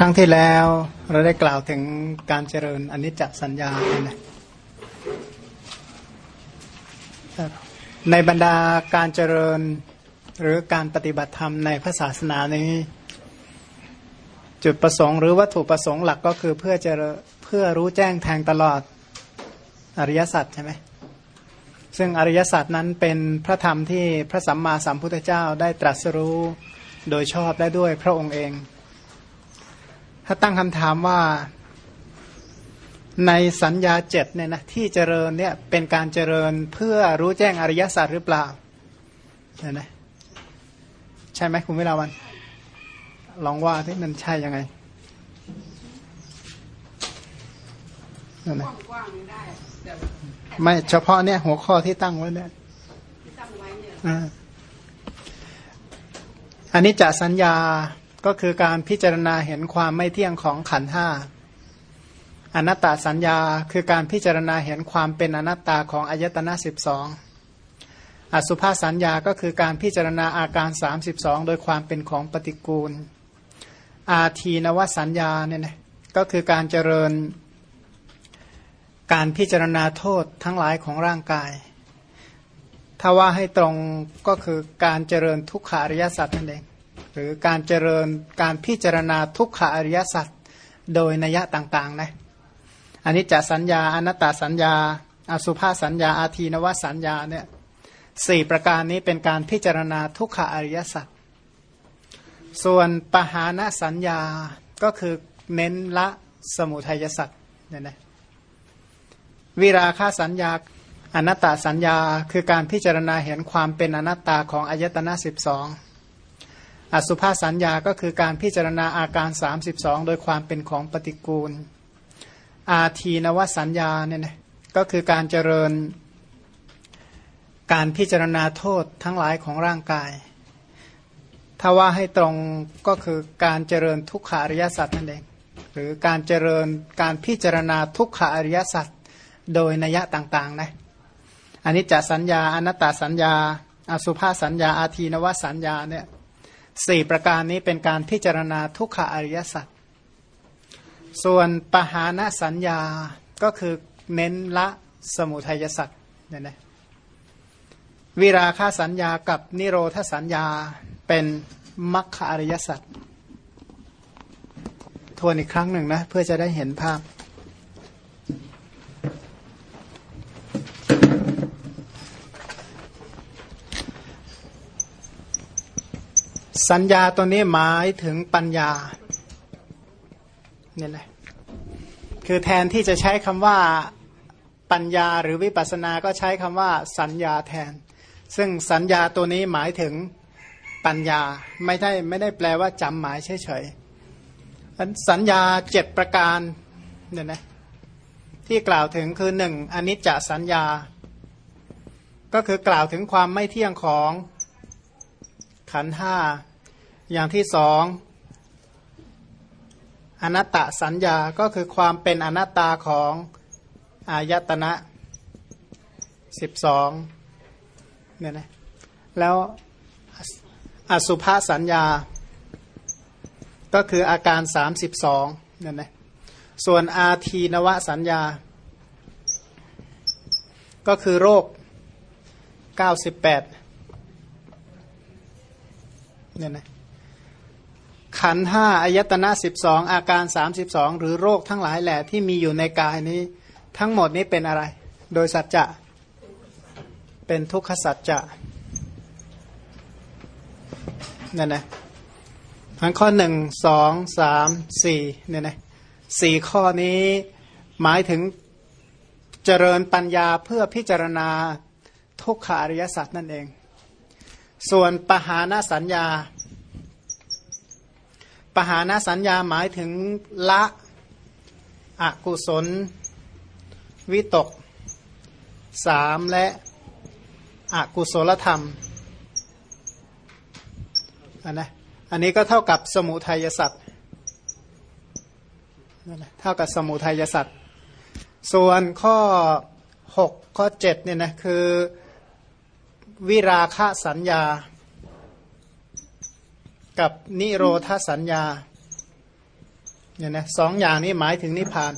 ครั้งที่แล้วเราได้กล่าวถึงการเจริญอนิจจสัญญาในบรรดาการเจริญหรือการปฏิบัติธรรมในพระศาสนานี้ จุดประสงค์หรือวัตถุประสงค์หลักก็คือเพื่อจะเพื่อรู้แจ้งแทงตลอดอริยสัจใช่ไหมซึ่งอริยสัจนั้นเป็นพระธรรมที่พระสัมมาสัมพุทธเจ้าได้ตรัสรู้โดยชอบได้ด้วยพระองค์เอง ถ้าตั้งคำถามว่าในสัญญาเจ็ดเนี่ยนะที่เจริญเนี่ยเป็นการเจริญเพื่อรู้แจ้งอริยสัจหรือเปล่าใช่ไหมใช่ไหมคุณวิลาวัน ลองว่าที่มันใช่ยังไงนั่นนะไม่เฉพาะเนี่ยหัวข้อที่ตั้งไว้เนี่ยอันนี้จะสัญญา ก็คือการพิจารณาเห็นความไม่เที่ยงของขันห้าอนัตตาสัญญาคือการพิจารณาเห็นความเป็นอนัตตาของอายตนะสิบสองอสุภาสัญญาก็คือการพิจารณาอาการ 32 โดยความเป็นของปฏิกูล อาทีนวสัญญาเนี่ยนะก็คือการเจริญ การพิจารณาโทษทั้งหลายของร่างกาย ถ้าว่าให้ตรงก็คือการเจริญทุกขาริยสัจนั่นเอง หรือการเจริญการพิจารณาทุกขาริยสัจโดยนัยต่างๆนะอันนี้จะสัญญาอนัตตสัญญาอสุภาสัญญา อาทีนวสัญญาเนี่ยสี่ประการนี้เป็นการพิจารณาทุกขาริยสัจส่วนปหานสัญญาก็คือเน้นละสมุทัยสัจเนี่ยนะวิราคาสัญญาอนัตตาสัญญาคือการพิจารณาเห็นความเป็นอนัตตาของอายตนะสิบสอง อสุภาสัญญาก็คือการพิจารณาอาการ 32 โดยความเป็นของปฏิกูล อาทีนวสัญญาเนี่ยนะก็คือการเจริญ การพิจารณาโทษทั้งหลายของร่างกาย ถ้าว่าให้ตรงก็คือการเจริญทุกขาริยสัจนั่นเองหรือการเจริญการพิจารณาทุกขาริยสัจโดยนัยต่างๆนะอันนี้จะสัญญาอนัตตสัญญา อสุภาสัญญา อาทีนวสัญญาเนี่ย สี่ประการนี้เป็นการพิจารณาทุกขาอริยสัจส่วนปหานสัญญาก็คือเน้นละสมุทัยสัจเนี่ยนะวิราคาสัญญากับนิโรธสัญญาเป็นมัคคอริยสัจทวนอีกครั้งหนึ่งนะ เพื่อจะได้เห็นภาพ สัญญาตัวนี้หมายถึงปัญญาเนี่ยแหละคือแทนที่จะใช้คำว่าปัญญาหรือวิปัสสนา ก็ใช้คำว่า สัญญาแทน ซึ่งสัญญาตัวนี้หมายถึงปัญญาไม่ได้ไม่ได้แปลว่าจำหมายเฉยๆสัญญาเจ็ดประการเนี่ยนะที่กล่าวถึงคือหนึ่งอนิจจสัญญา ก็คือกล่าวถึงความไม่เที่ยงของขันห้า อย่างที่สองอนัตตสัญญาก็คือความเป็นอนัตตาของอายตนะสิบสองเนี่ยนะแล้วอสุภาสัญญา ก็คืออาการสามสิบสองเนี่ยนะส่วนอาทีนวสัญญา ก็คือโรคเก้าสิบแปดเนี่ยนะ ขันห้าอายตนะสิบสองอาการสามสิบสองหรือโรคทั้งหลายแหละที่มีอยู่ในกายนี้ ทั้งหมดนี้เป็นอะไร โดยสัจจะ เป็นทุกขสัจจะเนั่นนะทั้งข้อหนึ่งสองสามสี่เนี่ยนะสี่ข้อนี้หมายถึงเจริญปัญญาเพื่อพิจารณาทุกขาริยสัจนั่นเอง ส่วนปหานสัญญา ปหานสัญญาหมายถึงละอกุศล วิตกสามและอกุศลธรรมอันนะอันนี้ก็เท่ากับสมุทัยสัตว์เท่ากับสมุทัยสัตว์ส่วนข้อหกข้อเจ็ดเนี่ยนะคือวิราคะสัญญา กับนิโรธสัญญาเนี่ยนะสองอย่างนี้หมายถึงนิพพาน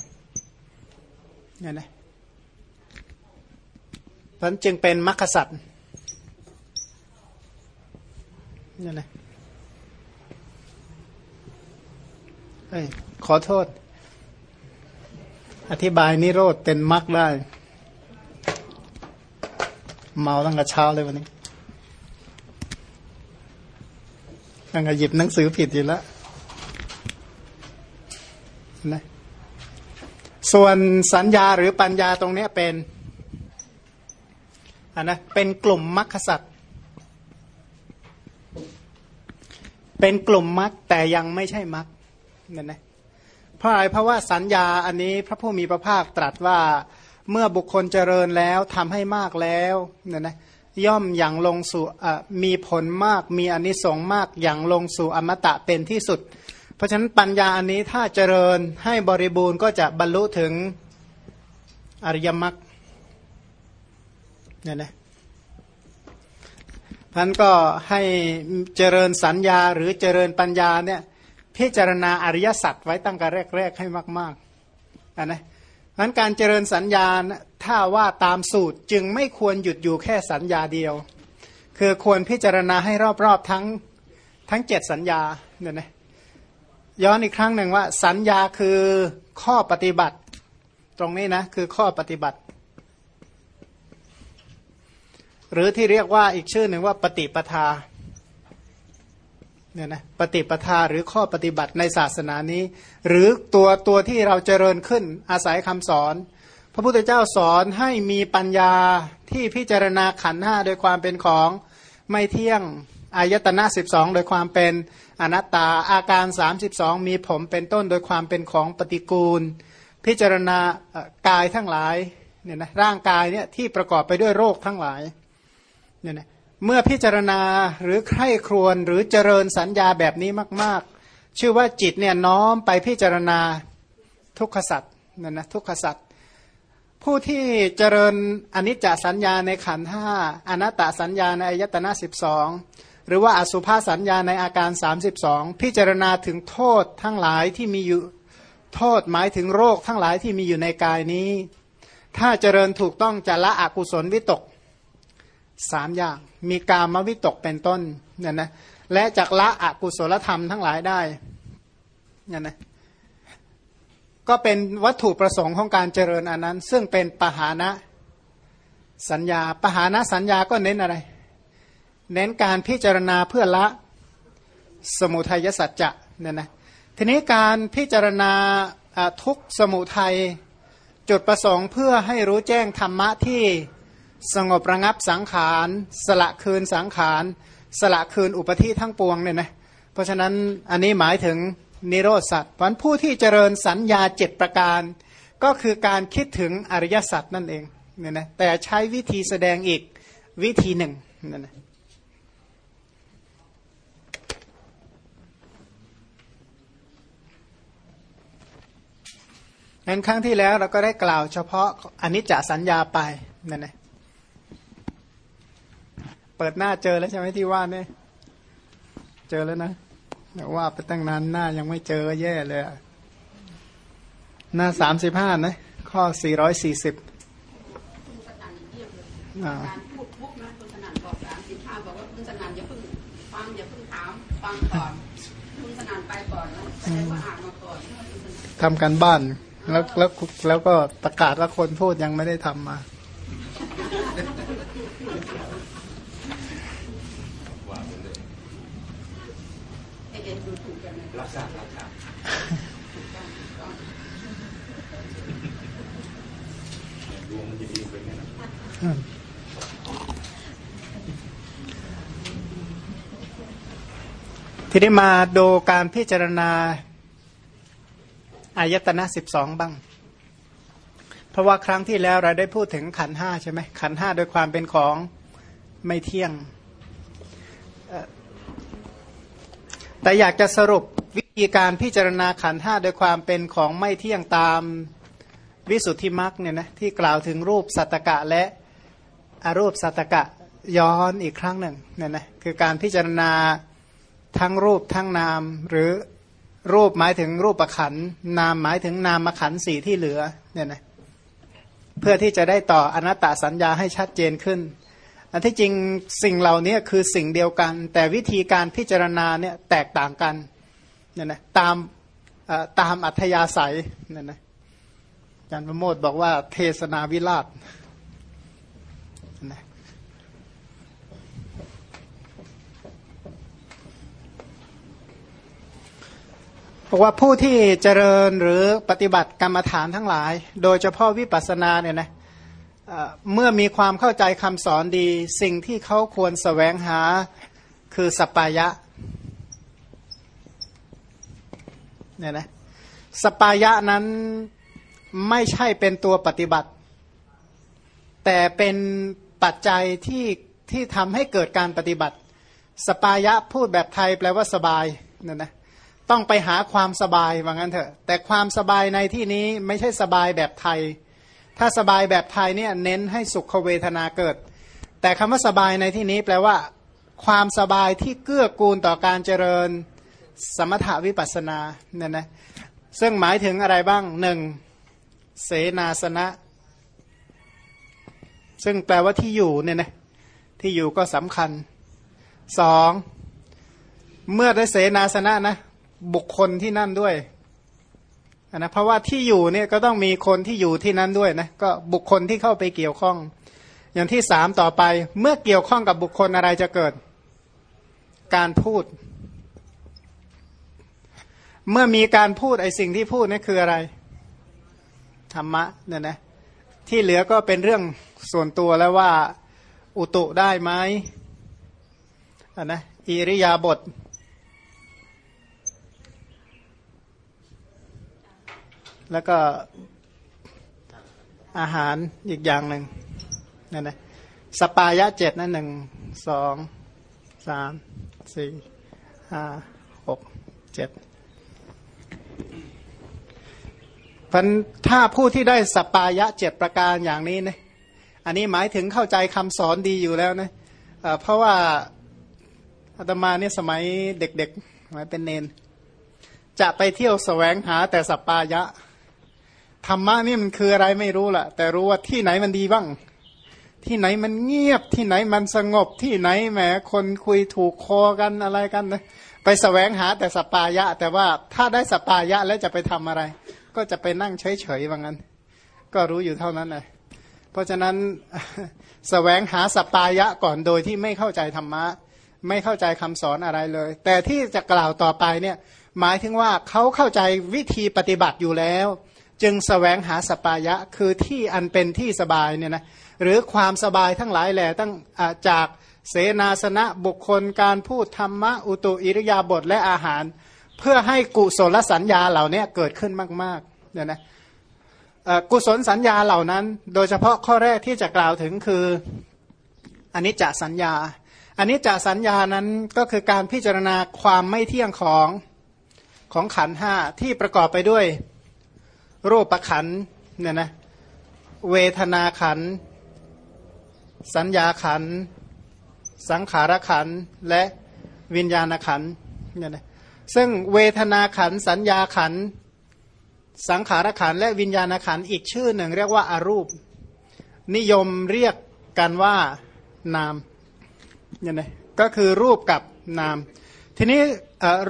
เนี่ยนะพราะจึงเป็นมรรคสัตว์เนี่ยนะเอ้ยขอโทษ อธิบายนิโรธเป็นมรรคได้ เมาตั้งแต่เช้าเลยวันนี้ ตั้งแต่หยิบหนังสือผิดอยู่แล้วนะส่วนสัญญาหรือปัญญาตรงนี้เป็นอันนะเป็นกลุ่มมรรคสัตว์เป็นกลุ่มมรรคแต่ยังไม่ใช่มรรคนั่นนะเพราะอะไรเพราะว่าสัญญาอันนี้พระผู้มีพระภาคตรัสว่าเมื่อบุคคลเจริญแล้วทำให้มากแล้วเนี่ยนะ ย่อมอย่างลงสู่มีผลมากมีอนิสงส์มากอย่างลงสู่อมตะเป็นที่สุด เพราะฉะนั้นปัญญาอันนี้ถ้าเจริญให้บริบูรณ์ก็จะบรรลุถึงอริยมรรคเนี่ยนะท่านก็ให้เจริญสัญญาหรือเจริญปัญญาเนี่ยพิจารณาอริยสัจไว้ตั้งแต่แรก ๆ ให้มากๆนนะนั้นการเจริญสัญญา ถ้าว่าตามสูตรจึงไม่ควรหยุดอยู่แค่สัญญาเดียว คือควรพิจารณาให้รอบๆทั้งทั้งเจ็ดสัญญาเนี่ยนะย้อนอีกครั้งหนึ่งว่า สัญญาคือข้อปฏิบัติ ตรงนี้นะคือข้อปฏิบัติ หรือที่เรียกว่าอีกชื่อหนึ่งว่าปฏิปทาเนี่ยนะปฏิปทาหรือข้อปฏิบัติในศาสนานี้ หรือตัวตัวที่เราเจริญขึ้นอาศัยคำสอน พระพุทธเจ้าสอนให้มีปัญญาที่พิจารณาขันห้าโดยความเป็นของไม่เที่ยงอายตนะ12 โดยความเป็นอนัตตาอาการ 32 มีผมเป็นต้นโดยความเป็นของปฏิกูล พิจารณากายทั้งหลายเนี่ยนะร่างกายเนี่ยที่ประกอบไปด้วยโรคทั้งหลายเนี่ยนะเมื่อพิจารณาหรือใคร่ครวญหรือเจริญสัญญาแบบนี้มาก ๆ ชื่อว่าจิตเนี่ยน้อมไปพิจารณาทุกขสัตว์นั่นนะทุกขสัตว์ ผู้ที่เจริญอนิจจสัญญาในขันห้าอนัตตสัญญาในอายตนะสิบสองหรือว่าอสุภาสัญญาในอาการ 32 พิจารณาถึงโทษทั้งหลายที่มีอยู่โทษหมายถึงโรคทั้งหลายที่มีอยู่ในกายนี้ ถ้าเจริญถูกต้องจะละอกุศลวิตกสามอย่าง มีกามวิตกเป็นต้นเนี่ยนะและจักละอกุศลธรรมทั้งหลายได้เนี่ยนะ ก็เป็นวัตถุประสงค์ของการเจริญอันนั้น ซึ่งเป็นปหานะสัญญาปหานะสัญญาก็เน้นอะไร เน้นการพิจารณาเพื่อละสมุทัยสัจจะเนี่ยนะทีนี้การพิจารณาทุกสมุทัยจุดประสงค์เพื่อให้รู้แจ้งธรรมะที่สงบระงับสังขาร สละคืนสังขาร สละคืนอุปธิทั้งปวงเนี่ยนะเพราะฉะนั้นอันนี้หมายถึง นิโรธสัตว์พราะผู้ที่เจริญสัญญาเจ็ดประการ ก็คือการคิดถึงอริยสัจนั่นเองเนี่ยนะแต่ใช้วิธีแสดงอีกวิธีหนึ่งนั่นนะงั้นครั้งที่แล้วเราก็ได้กล่าวเฉพาะอนิจจสัญญาไปนั่นนะเปิดหน้าเจอแล้วใช่ไหมที่ว่าเนี่ยเจอแล้วนะ แต่ว่าไปตั้งนานหน้ายังไม่เจอแย่เลย หน้าสามสิบห้านะ ข้อสี่ร้อยสี่สิบการพูดปุ๊บนะคุณสนั่นบอกสามสิบห้าบอกว่าคุณสนั่นอย่าเพิ่งฟังอย่าเพิ่งถามฟังก่อนคุณสนั่นไปก่อนแล้วแต่ว่าอ่านมาก่อนทำกันบ้านแล้วแล้วแล้วก็ประกาศว่าคนพูดยังไม่ได้ทำมา รับทราบรับทราบดวงมันจะดีไปแค่ไหนทีนี้มาดูการพิจารณาอายตนะสิบสองบ้าง เพราะว่าครั้งที่แล้วเราได้พูดถึงขันห้าใช่ไหมขันห้าโดยความเป็นของไม่เที่ยง แต่อยากจะสรุปวิธีการพิจารณาขันห้าโดยความเป็นของไม่เที่ยงตามวิสุทธิมรรคเนี่ยนะที่กล่าวถึงรูปสัตกะและอรูปสัตกะย้อนอีกครั้งหนึ่งเนี่ยนะคือการพิจารณาทั้งรูปทั้งนาม หรือรูปหมายถึงรูปประขันนามหมายถึงนามขันสี่ที่เหลือเนี่ยนะเพื่อที่จะได้ต่ออนัตตสัญญาให้ชัดเจนขึ้น อันที่จริงสิ่งเหล่านี้คือสิ่งเดียวกัน แต่วิธีการพิจารณาเนี่ยแตกต่างกันเนี่ยนะตามตามอัธยาศัยเนี่ยนะอาจารย์ประโมทบอกว่าเทศนาวิราชนะบอกว่าผู้ที่เจริญหรือปฏิบัติกรรมฐานทั้งหลาย โดยเฉพาะวิปัสสนาเนี่ยนะ เมื่อมีความเข้าใจคำสอนดี สิ่งที่เขาควรสแสวงหาคือสปายะเนี่ยนะสปายะนั้นไม่ใช่เป็นตัวปฏิบัติ แต่เป็นปัจจัยที่ที่ทำให้เกิดการปฏิบัติ สปายะพูดแบบไทยแปลว่าสบายเนี่ยนะต้องไปหาความสบายว่างั้นเถอะ แต่ความสบายในที่นี้ไม่ใช่สบายแบบไทย ถ้าสบายแบบไทยเนี่ยเน้นให้สุขเวทนาเกิด แต่คำว่าสบายในที่นี้แปลว่า ความสบายที่เกื้อกูลต่อการเจริญสมถาวิปัสนาเนี่ยนะซึ่งหมายถึงอะไรบ้างหนึ่งเสนาสนะ ซึ่งแปลว่าที่อยู่เนี่ยนะที่อยู่ก็สำคัญสองเมื่อได้เสนาสนะนะบุคคลที่นั่นด้วย นะเพราะว่าที่อยู่เนี่ยก็ต้องมีคนที่อยู่ที่นั้นด้วยนะก็บุคคลที่เข้าไปเกี่ยวข้อง อย่างที่สามต่อไปเมื่อเกี่ยวข้องกับบุคคลอะไรจะเกิด การพูด เมื่อมีการพูดไอ้สิ่งที่พูดนี่คืออะไรธรรมะเนี่ยนะที่เหลือก็เป็นเรื่องส่วนตัวแล้วว่า อุตุได้ไหมอะนะอิริยาบถ แล้วก็อาหารอีกอย่างหนึ่งนั่นนะสปายะเจ็ดนั่นหนึ่งสองสามสี่ห้าหกเจ็ดพันถ้าผู้ที่ได้สปายะเจ็ดประการอย่างนี้นะอันนี้หมายถึงเข้าใจคำสอนดีอยู่แล้วนะเพราะว่าอาตมาเนี่ยสมัยเด็กๆสมัยเป็นเนน จะไปเที่ยวแสวงหาแต่สปายะ ธรรมะนี่มันคืออะไรไม่รู้แหละแต่รู้ว่าที่ไหนมันดีบ้าง ที่ไหนมันเงียบที่ไหนมันสงบที่ไหนแหมคนคุยถูกคอกันอะไรกันนะไปสแสวงหาแต่สปายะ แต่ว่าถ้าได้สปายะแล้วจะไปทำอะไร ก็จะไปนั่งเฉยๆว่างั้น ก็รู้อยู่เท่านั้นเลยเพราะฉะนั้นสแสวงหาสปายะก่อนโดยที่ไม่เข้าใจธรรมะ ไม่เข้าใจคำสอนอะไรเลย แต่ที่จะกล่าวต่อไปเนี่ยหมายถึงว่าเขาเข้าใจวิธีปฏิบัติอยู่แล้ว จึงสแสวงหาสปายะคือที่อันเป็นที่สบายเนี่ยนะหรือความสบายทั้งหลายแหล่ตั้งจากเสนาสนะบุคคลการพูดธรรมะอุตุอิริยาบถและอาหาร เพื่อให้กุศลสัญญาเหล่านี้เกิดขึ้นมากๆเนี่ยนะกุศลสัญญาเหล่านั้น โดยเฉพาะข้อแรกที่จะกล่าวถึงคืออันนี้จะสัญญาอันนี้จะสัญญานั้นก็คือการพิจารณาความไม่เที่ยงของของขันห้าที่ประกอบไปด้วย รูปขันเนี่ยนะเวทนาขัน สัญญาขัน สังขารขัน และวิญญาณขันเนี่ยนะซึ่งเวทนาขัน สัญญาขัน สังขารขัน และวิญญาณขัน อีกชื่อหนึ่งเรียกว่าอารูป นิยมเรียกกันว่านามเนี่ยนะก็คือรูปกับนาม ทีนี้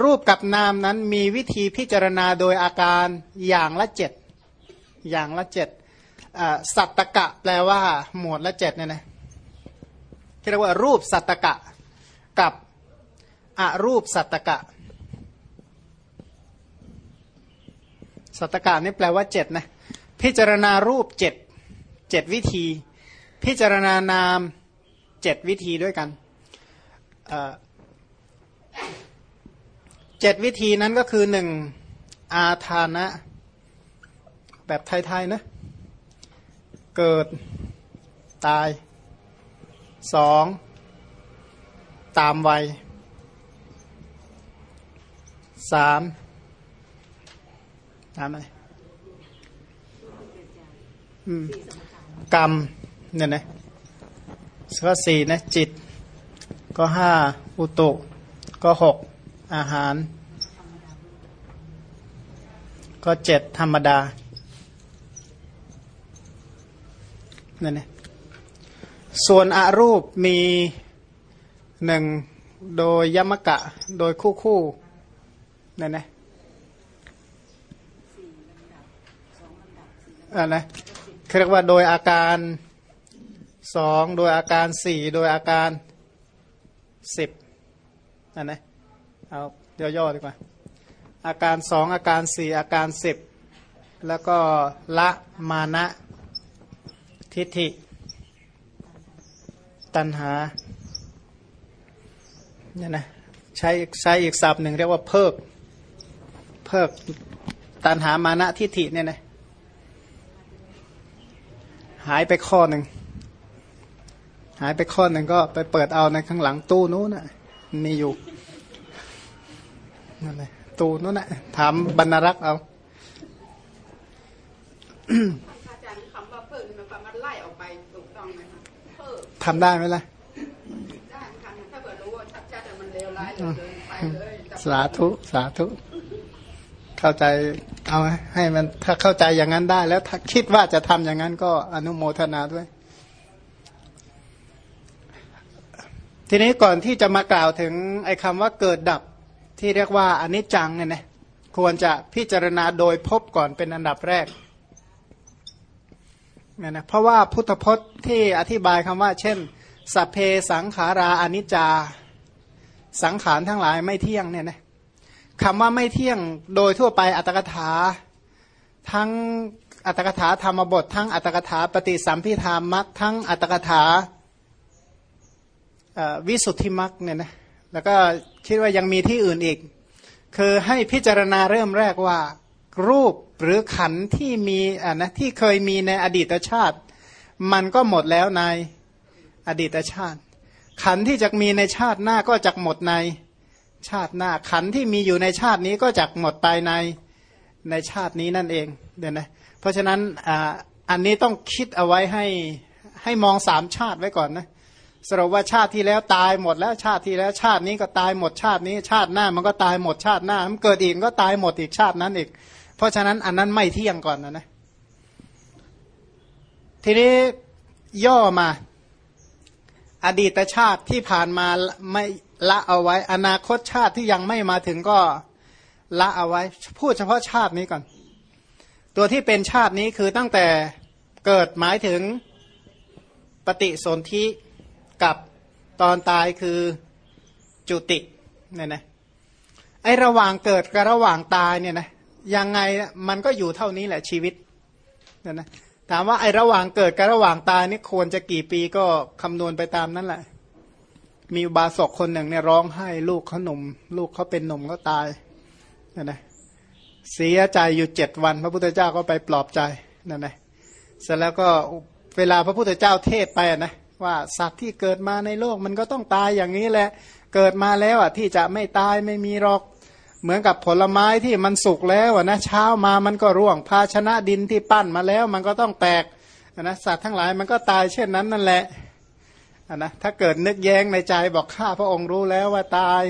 รูปกับนามนั้นมีวิธีพิจารณาโดยอาการอย่างละเจ็ดอย่างละเจ็ดสัตตกะแปลว่า หมวดละเจ็ดเนี่ยนะที่เรียกว่ารูปสัตตกะกับอรูปสัตตกะ สัตตกะนี่แปลว่าเจ็ดนะพิจารณารูปเจ็ดเจ็ดวิธี พิจารณานามเจ็ดวิธีด้วยกัน เจ็ดวิธีนั้นก็คือหนึ่งอาทานะ แบบไทยๆนะ เกิดตายสองตามวัยสามตามอะไรกรรมเนี่ยนะก็สี่นะจิต ก็ห้าอุตุ ก็หก อาหาร ก็เจ็ดธรรมดานั่นเองส่วนอารูปมีหนึ่งโดยยมกะ โดยคู่คู่นั่นนะอ่านะเรียกว่าโดยอาการสองโดยอาการสี่โดยอาการสิบอันนะ เอาย่อๆดีกว่า อาการสองอาการสี่อาการสิบแล้วก็ละมานะทิฏฐิ ตัณหาเนี่ยนะใช้ใช้อีกศัพท์หนึ่งเรียกว่าเพิก เพิกตัณหามานะทิฏฐิเนี่ยนะหายไปข้อหนึ่ง หายไปข้อหนึ่งก็ไปเปิดเอาในข้างหลังตู้นู้นนะมีอยู่ นั่นแหละตู้นู้นนะถามบรรณรักษ์เอาอาจารย์คำว่าเพิ่มมันมันไล่ออกไปถูกต้องไหมคะเพิ่มทำได้ไหมล่ะได้ค่ะถ้าเกิดรู้ว่าชัดๆแต่มันเลวร้ายเหลือเกินไปเลยจับสาธุสาธุ เข้าใจเอาให้มันถ้าเข้าใจอย่างนั้นได้แล้วถ้าคิดว่าจะทำอย่างนั้นก็อนุโมทนาด้วย ทีนี้ก่อนที่จะมากล่าวถึงไอ้คำว่าเกิดดับ ที่เรียกว่าอนิจจังเนี่ยนะควรจะพิจารณาโดยพบก่อนเป็นอันดับแรกเนี่ยนะเพราะว่าพุทธพจน์ที่อธิบายคำว่า เช่น สัพเพสังขาราอนิจจา สังขารทั้งหลายไม่เที่ยงเนี่ยนะคำว่าไม่เที่ยงโดยทั่วไปอัตถกถา ทั้งอัตถกถาธรรมบท ทั้งอัตถกถาปฏิสัมพิธามักทั้งอัตถกถาวิสุทธิมักเนี่ยนะ แล้วก็คิดว่ายังมีที่อื่นอีก คือให้พิจารณาเริ่มแรกว่า รูปหรือขันที่มีอ่านะที่เคยมีในอดีตชาติ มันก็หมดแล้วในอดีตชาติ ขันที่จะมีในชาติหน้าก็จะหมดในชาติหน้า ขันที่มีอยู่ในชาตินี้ก็จะหมดไปในในชาตินี้นั่นเองเดี๋ยวนะเพราะฉะนั้นอ่าอันนี้ต้องคิดเอาไว้ให้ให้มองสามชาติไว้ก่อนนะ สรุปว่าชาติที่แล้วตายหมดแล้วชาติที่แล้วชาตินี้ก็ตายหมดชาตินี้ ชาติหน้ามันก็ตายหมดชาติหน้า มันเกิดอีกก็ตายหมดอีกชาตินั้นอีก เพราะฉะนั้นอันนั้นไม่เที่ยงก่อนนะนะทีนี้ย่อมา อดีตชาติที่ผ่านมาไม่ละเอาไว้ อนาคตชาติที่ยังไม่มาถึงก็ละเอาไว้ พูดเฉพาะชาตินี้ก่อน ตัวที่เป็นชาตินี้คือตั้งแต่เกิดหมายถึงปฏิสนธิ กับตอนตายคือจุติเนี่ยนะไอระหว่างเกิดกับระหว่างตายเนี่ยนะยังไงมันก็อยู่เท่านี้แหละชีวิตเนี่ยนะถามว่าไอระหว่างเกิดกับระหว่างตายนี่ควรจะกี่ปีก็คำนวณไปตามนั้นแหละ มีบาสกคนหนึ่งเนี่ยร้องไห้ลูกเขาหนุ่ม ลูกเขาเป็นหนุ่มก็ตายเนี่ยนะเสียใจอยู่เจ็ดวัน พระพุทธเจ้าก็ไปปลอบใจเนั่นนะเสร็จแล้วก็เวลาพระพุทธเจ้าเทศไปนะ ว่าสัตว์ที่เกิดมาในโลกมันก็ต้องตายอย่างนี้แหละ เกิดมาแล้วอะที่จะไม่ตายไม่มีหรอก เหมือนกับผลไม้ที่มันสุกแล้วนะเช้ามามันก็ร่วงภาชนะดินที่ปั้นมาแล้ว มันก็ต้องแตกนะสัตว์ทั้งหลายมันก็ตายเช่นนั้นนั่นแหละนะถ้าเกิดนึกแย้งในใจบอกข้าพระองค์รู้แล้วว่าตาย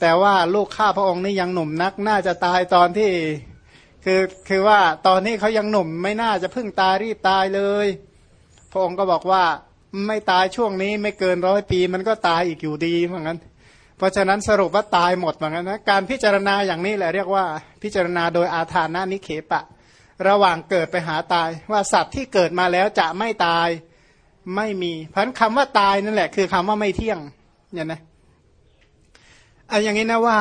แต่ว่าลูกข้าพระองค์นี่ยังหนุ่มนัก น่าจะตายตอนที่คือคือว่าตอนนี้เขายังหนุ่มไม่น่าจะพึ่งตายรีบตายเลย พระองค์ก็บอกว่า ไม่ตายช่วงนี้ไม่เกินร้อยปี มันก็ตายอีกอยู่ดีเหมือนกันเพราะฉะนั้นสรุปว่าตายหมดเหมือนกันนะการพิจารณาอย่างนี้แหละเรียกว่าพิจารณาโดยอาถานานิเคปะ ระหว่างเกิดไปหาตาย ว่าสัตว์ที่เกิดมาแล้วจะไม่ตายไม่มีเพราะคำว่าตายนั่นแหละ คือคำว่าไม่เที่ยงเนี่ยนะเอาอย่างนี้นะว่า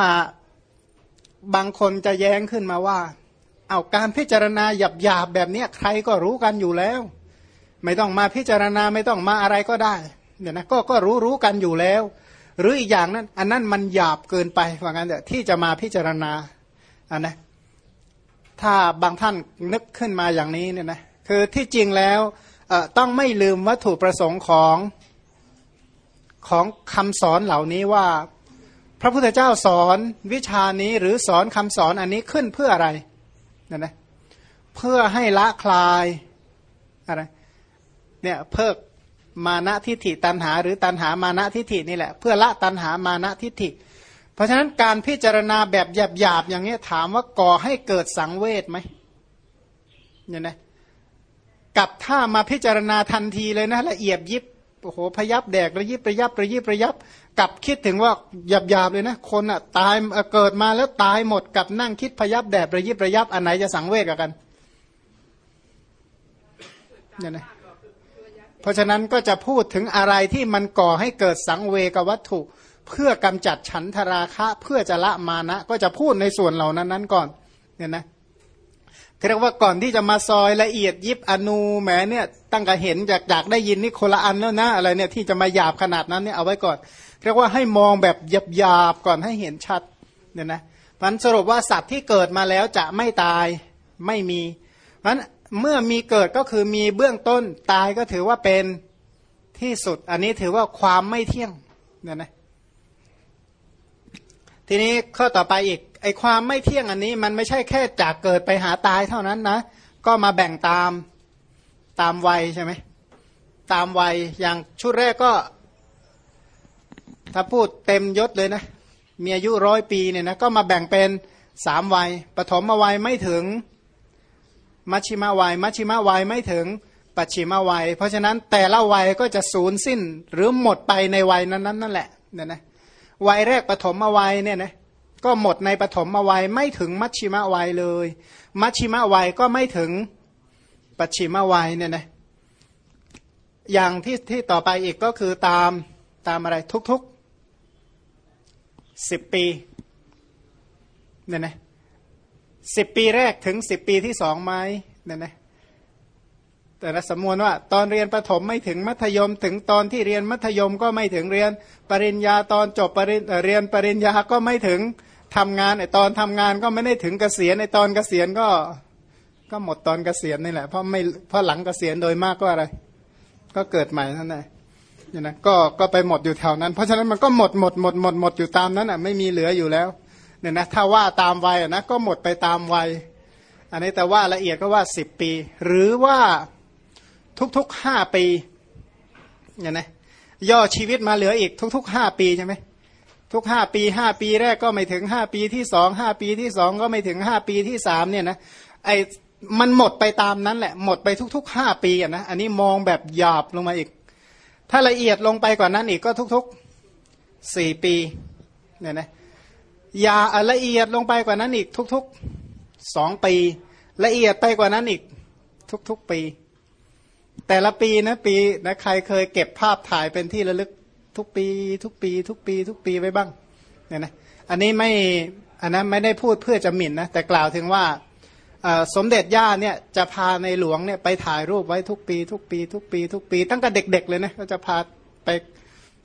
บางคนจะแย้งขึ้นมาว่า เอาการพิจารณาหยาบๆแบบนี้ใครก็รู้กันอยู่แล้ว ไม่ต้องมาพิจารณาไม่ต้องมาอะไรก็ได้เนี่ยนะก็ก็รู้รู้กันอยู่แล้ว หรืออีกอย่างนั้น อันนั้นมันหยาบเกินไปว่างั้นเถอะที่จะมาพิจารณาอันนะถ้าบางท่านนึกขึ้นมาอย่างนี้เนี่ยนะคือที่จริงแล้วต้องไม่ลืมวัตถุประสงค์ของของคำสอนเหล่านี้ว่า พระพุทธเจ้าสอนวิชานี้หรือสอนคำสอนอันนี้ขึ้นเพื่ออะไรเนะนะเพื่อให้ละคลายอะไร เนี่ยเพิกมานะทิฏฐิตันหา หรือตันหามานะทิฏฐินี่แหละ เพื่อละตันหามานะทิฏฐิ เพราะฉะนั้นการพิจารณาแบบหยาบๆอย่างนี้ถามว่าก่อให้เกิดสังเวชไหมเนี่ยนะกับถ้ามาพิจารณาทันทีเลยนะละเอียดยิบโอ้โหพยับแดกระยิบระยับระยิบระยับ กับคิดถึงว่าหยาบๆเลยนะ คนอะตายเกิดมาแล้วตายหมดกับนั่งคิดพยับแดดระยิบระยับอันไหนจะสังเวชกันเนี่ยนะ เพราะฉะนั้นก็จะพูดถึงอะไรที่มันก่อให้เกิดสังเวกวัตถุ เพื่อกำจัดฉันทราคะเพื่อจะละมานะ ก็จะพูดในส่วนเหล่านั้นนั้นก่อนเนี่ยนะเรียกว่าก่อนที่จะมาซอยละเอียดยิบอนูแหมเนี่ยตั้งแต่เห็นจากจากได้ยินนี่คนละอันแล้วนะอะไรเนี่ยที่จะมาหยาบขนาดนั้นเนี่ยเอาไว้ก่อน เรียกว่าให้มองแบบหยาบหยาบก่อนให้เห็นชัดเนี่ยนะมันสรุปว่าสัตว์ที่เกิดมาแล้วจะไม่ตายไม่มีมัน เมื่อมีเกิดก็คือมีเบื้องต้นตายก็ถือว่าเป็นที่สุด อันนี้ถือว่าความไม่เที่ยงเนี่ยนะทีนี้ข้อต่อไปอีกไอความไม่เที่ยงอันนี้มันไม่ใช่แค่จากเกิดไปหาตายเท่านั้นนะ ก็มาแบ่งตามตามวัยใช่ไหมตามวัยอย่างชุดแรกก็ ถ้าพูดเต็มยศเลยนะมีอายุร้อยปีเนี่ยนะก็มาแบ่งเป็นสามวัยปฐมวัยไม่ถึง มัชชิมาวัย มัชชิมาวัยไม่ถึงปัจฉิมวัย เพราะฉะนั้นแต่ละวัยก็จะสูญสิ้นหรือหมดไปในวัยนั้นนั่นแหละเนี่ยนะวัยแรกปฐมวัยเนี่ยนะก็หมดในปฐมวัยไม่ถึงมัชชิมวัยเลย มัชชิมวัยก็ไม่ถึงปัจฉิมวัยเนี่ยนะอย่างที่ที่ต่อไปอีกก็คือตามตามอะไรทุกๆสิบปีเนี่ยนะ สิบปีแรกถึงสิบปีที่สองไหมเนี่ยนะแต่ละสมมวนว่า ตอนเรียนประถมไม่ถึงมัธยม ถึงตอนที่เรียนมัธยมก็ไม่ถึงเรียน ปริญญาตอนจบปริญเรียนปริญญาก็ไม่ถึงทำงานไอตอนทำงานก็ไม่ได้ถึงเกษียณไอตอนเกษียณก็ ก็หมดตอนเกษียณนี่แหละเพราะไม่เพราะหลังเกษียณโดยมากก็อะไร ก็เกิดใหม่นั่นแหละเนี่ยนะก็ก็ไปหมดอยู่แถวนั้น เพราะฉะนั้นมันก็หมดหมดหมดหมดหมดอยู่ตามนั้นอะไม่มีเหลืออยู่แล้ว เนี่ยนะถ้าว่าตามวัยนะก็หมดไปตามวัย อันนี้แต่ว่าละเอียดก็ว่าสิบปี หรือว่าทุกๆห้าปีเนี่ยนะย่อชีวิตมาเหลืออีกทุกๆห้าปีใช่ไหมทุกห้าปีห้าปีแรกก็ไม่ถึงห้าปีที่สองห้าปีที่สองก็ไม่ถึงห้าปีที่สามเนี่ยนะไอมันหมดไปตามนั้นแหละหมดไปทุกๆห้าปีอะนะอันนี้มองแบบหยาบลงมาอีก ถ้าละเอียดลงไปกว่านั้นอีกก็ทุกๆสี่ปีเนี่ยนะ ยาละเอียดลงไปกว่านั้นอีกทุกๆสองปี ละเอียดไปกว่านั้นอีกทุกๆปี แต่ละปีนะปีนะใครเคยเก็บภาพถ่ายเป็นที่ระลึกทุกปี ทุกปี ทุกปี ทุกปีไว้บ้างเนี่ยนะอันนี้ไม่อันนั้นไม่ได้พูดเพื่อจะหมิ่นนะแต่กล่าวถึงว่าสมเด็จย่าเนี่ยจะพาในหลวงเนี่ยไปถ่ายรูปไว้ทุกปี ทุกปี ทุกปี ทุกปี ตั้งแต่เด็ก ๆ เลยนะก็จะพาไป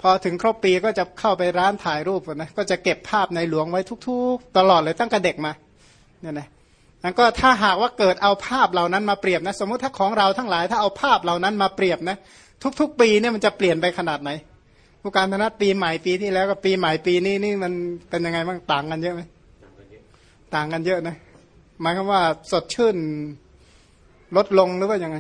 พอถึงครบปีก็จะเข้าไปร้านถ่ายรูปนะก็จะเก็บภาพในหลวงไว้ทุก ๆ ตลอดเลยตั้งแต่เด็กมาเนี่ยนะแล้วก็ถ้าหากว่าเกิดเอาภาพเหล่านั้นมาเปรียบนะ สมมติถ้าของเราทั้งหลายถ้าเอาภาพเหล่านั้นมาเปรียบนะทุก ๆ ปีเนี่ยมันจะเปลี่ยนไปขนาดไหนผู้การธนัดปีใหม่ปีที่แล้วกับปีใหม่ปีนี้นี่มันเป็นยังไงบ้างต่างกันเยอะไหมต่างกันเยอะนะหมายความว่าสดชื่นลดลงหรือว่ายังไง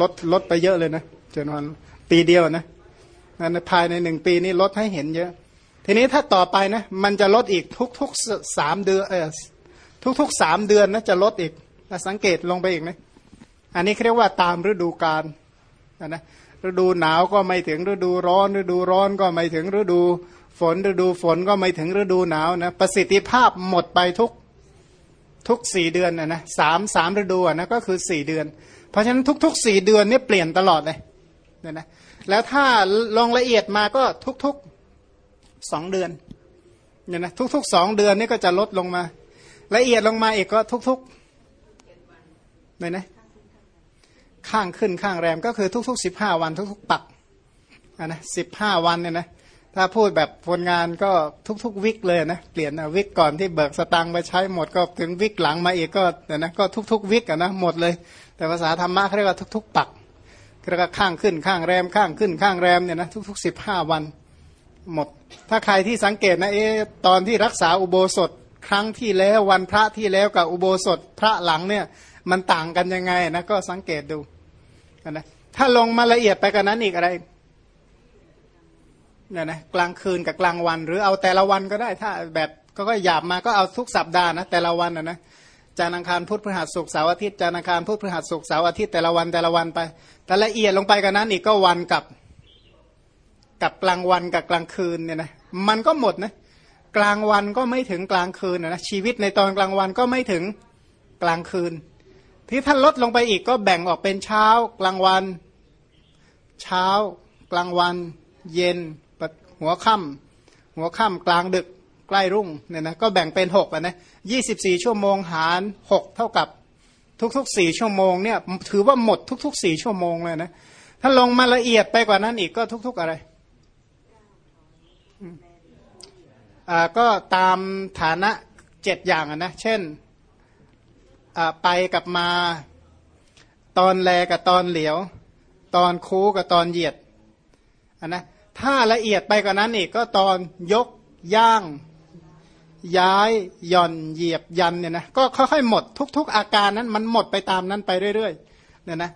ลดลดไปเยอะเลยนะจนวันปีเดียวนะนั้นภายในหนึ่งปีนี้ลดให้เห็นเยอะ ทีนี้ถ้าต่อไปนะมันจะลดอีกทุกทุกสามเดือนเออทุกทุกสามเดือนนะจะลดอีกสังเกตลงไปอีกนะอันนี้เรียกว่าตามฤดูกาลนะฤดูหนาวก็ไม่ถึงฤดูร้อน ฤดูร้อนก็ไม่ถึงฤดูฝนฤดูฝนก็ไม่ถึงฤดูหนาวนะประสิทธิภาพหมดไปทุกทุกสี่เดือนนะนะสามสามฤดูนะก็คือสี่เดือน เพราะฉะนั้นทุกๆสี่เดือนนี่เปลี่ยนตลอดเลยเนี่ยนะแล้วถ้าลงละเอียดมาก็ทุกๆสองเดือนเนี่ยนะทุกๆสองเดือนนี่ก็จะลดลงมา ละเอียดลงมาอีกก็ทุกๆเนี่ยนะข้างขึ้นข้างแรมก็คือทุกๆสิบห้าวันทุกๆปักอะนะสิบห้าวันเนี่ยนะ ถ้าพูดแบบผลงานก็ทุก ๆ วิกเลยนะเปลี่ยนวิกก่อนที่เบิกสตังค์ไปใช้หมดก็ถึงวิกหลังมาอีกก็เนี่ยนะก็ทุก ๆ วิกนะหมดเลย แต่ภาษาธรรมะเขาเรียกว่าทุก ๆ ปักเรียกว่าข้างขึ้นข้างแรมข้างขึ้นข้างแรมเนี่ยนะทุกๆสิบห้าวันหมด ถ้าใครที่สังเกตนะเอ๊ตอนที่รักษาอุโบสถครั้งที่แล้ววันพระที่แล้วกับอุโบสถพระหลังเนี่ยมันต่างกันยังไงนะก็สังเกตดูนะถ้าลงมาละเอียดไปกว่านั้นอีกอะไร เนี่ยนะกลางคืนกับกลางวัน หรือเอาแต่ละวันก็ได้ถ้าแบบก็ก็หยาบมาก็เอาทุกสัปดาห์นะแต่ละวันนะนะจานังคารพุธพฤหัสศุกร์เสาร์อาทิตย์จานังคารพุธพฤหัสศุกร์เสาร์อาทิตย์แต่ละวันแต่ละวันไป แต่ละเอียดลงไปกันนั้นอีกก็วันกับกับกลางวันกับกลางคืนเนี่ยนะมันก็หมดนะกลางวันก็ไม่ถึงกลางคืนนะชีวิตในตอนกลางวันก็ไม่ถึงกลางคืน ที่ท่านลดลงไปอีกก็แบ่งออกเป็นเช้า กลางวัน เช้า กลางวัน เย็น หัวค่ำหัวค่ำกลางดึกใกล้รุ่งเนี่ยนะก็แบ่งเป็นหกนะยี่สิบสี่ชั่วโมงหารหกเท่ากับทุกๆสี่ชั่วโมงเนี่ยถือว่าหมดทุกๆสี่ชั่วโมงเลยนะถ้าลงมาละเอียดไปกว่านั้นอีกก็ทุก ๆอะไรอ่าก็ตามฐานะเจ็ดอย่างนะเช่นอ่าไปกับมาตอนแลกับตอนเหลียว ตอนคูกับตอนเหยียดนนะ ถ้าละเอียดไปกว่านั้นอีกก็ตอนยกย่าง ย้ายย่อนเหยียบยันเนี่ยนะก็ค่อยๆหมดทุก ๆ อาการนั้นมันหมดไปตามนั้นไปเรื่อยๆเนี่ยนะ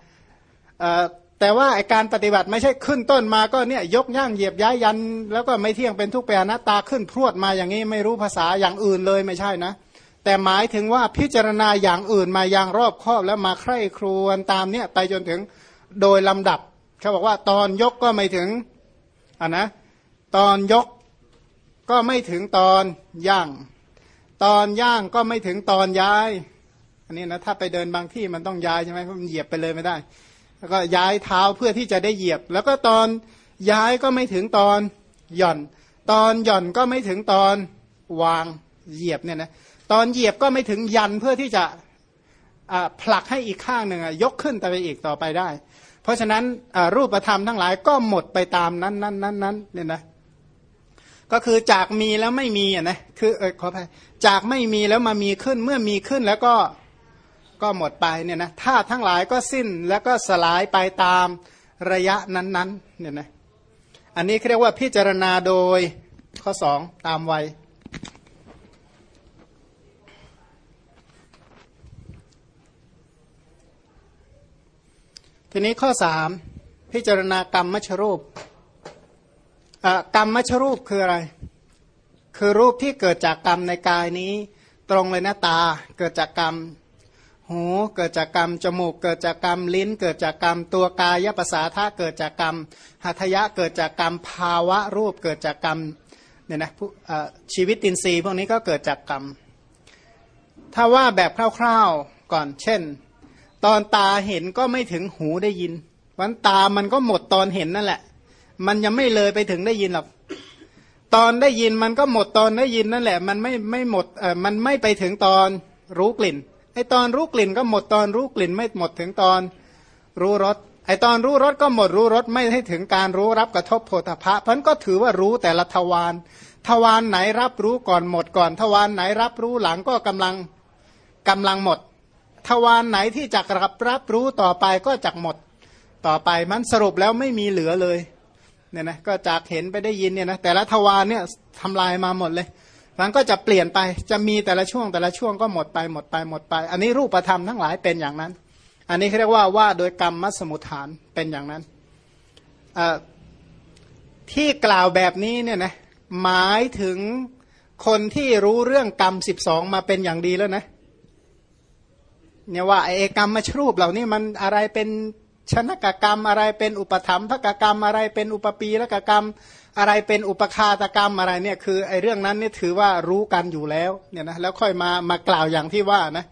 แต่ว่าไอการปฏิบัติไม่ใช่ขึ้นต้นมาก็เนี่ยยกย่างเหยียบย้ายยัน แล้วก็ไม่เที่ยงเป็นทุกแปรนะตาขึ้นพรวดมาอย่างนี้ไม่รู้ภาษาอย่างอื่นเลยไม่ใช่นะแต่หมายถึงว่าพิจารณาอย่างอื่นมาอย่างรอบคอบแล้วมาใคร่ครวญตามเนี่ยไปจนถึงโดยลำดับเขาบอกว่าตอนยกก็ไม่ถึง อะนะตอนยกก็ไม่ถึงตอนย่าง ตอนย่างก็ไม่ถึงตอนย้าย อันนี้นะถ้าไปเดินบางที่มันต้องย้ายใช่ไหมเพราะมันเหยียบไปเลยไม่ได้ แล้วก็ย้ายเท้าเพื่อที่จะได้เหยียบ แล้วก็ตอนย้ายก็ไม่ถึงตอนหย่อน ตอนหย่อนก็ไม่ถึงตอนวางเหยียบเนี่ยนะตอนเหยียบก็ไม่ถึงยันเพื่อที่จะผลักให้อีกข้างหนึ่งยกขึ้นแต่ไปอีกต่อไปได้ เพราะฉะนั้นรูปธรรมทั้งหลายก็หมดไปตามนั้นนั้นนั้นนั้นเนี่ยนะก็คือจากมีแล้วไม่มีอะนะคือเออขออภัยจากไม่มีแล้วมามีขึ้นเมื่อมีขึ้นแล้วก็ก็หมดไปเนี่ยนะธาตุทั้งหลายก็สิ้นแล้วก็สลายไปตามระยะนั้นๆเนี่ยนะอันนี้เรียกว่าพิจารณาโดยข้อสองตามวัย ทีนี้ข้อสามพิจารณากรรมมชรูปกรรมมชรูปคืออะไร คือรูปที่เกิดจากกรรมในกายนี้ ตรงเลยนะตาเกิดจากกรรม หูเกิดจากกรรม จมูก เกิดจากกรรม ลิ้น เกิดจากกรรม ตัวกายภาษาธาเกิดจากกรรม หัตยะเกิดจากกรรม ภาวะรูปเกิดจากกรรมเนี่ยนะชีวิตตินทรีย์พวกนี้ก็เกิดจากกรรม ถ้าว่าแบบคร่าวๆก่อน เช่น ตอนตาเห็นก็ไม่ถึงหูได้ยินวันตามันก็หมดตอนเห็นนั่นแหละ มันยังไม่เลยไปถึงได้ยินหรอกตอนได้ยินมันก็หมดตอนได้ยินนั่นแหละ มันไม่ไม่หมดเออมันไม่ไปถึงตอนรู้กลิ่นไอตอนรู้กลิ่นก็หมดตอนรู้กลิ่น ไม่หมดถึงตอนรู้รสไอตอนรู้รสก็หมดรู้รสไม่ให้ถึงการรู้รับกระทบโพธพะเพราะก็ถือว่ารู้แต่ละทวารทวารไหนรับรู้ก่อนหมดก่อน ทวารไหนรับรู้หลังก็กำลังกำลังหมด ทวารไหนที่จะรับรับรู้ต่อไปก็จักหมดต่อไปมันสรุปแล้วไม่มีเหลือเลยเนี่ยนะก็จากเห็นไปได้ยินเนี่ยนะแต่ละทวารเนี่ยทำลายมาหมดเลยมันก็จะเปลี่ยนไปจะมีแต่ละช่วงแต่ละช่วงก็หมดไปหมดไปหมดไป อันนี้รูปธรรมทั้งหลายเป็นอย่างนั้น อันนี้เขาเรียกว่าว่าโดยกรรมมัสมุทฐานเป็นอย่างนั้นที่กล่าวแบบนี้เนี่ยนะหมายถึงคนที่รู้เรื่องกรรมสิบสองมาเป็นอย่างดีแล้วนะเเนี่ยว่าไอ้กรรมมาชรูปเหล่านี้มันอะไรเป็นชนกกรรมอะไรเป็นอุปธรรมภกกรรมอะไรเป็นอุปปีรกกรรม อะไรเป็นอุปคาตกรรมอะไรเนี่ยคือไอ้เรื่องนั้นเนี่ยถือว่ารู้กันอยู่แล้วเนี่ยนะแล้วค่อยมามากล่าวอย่างที่ว่านะ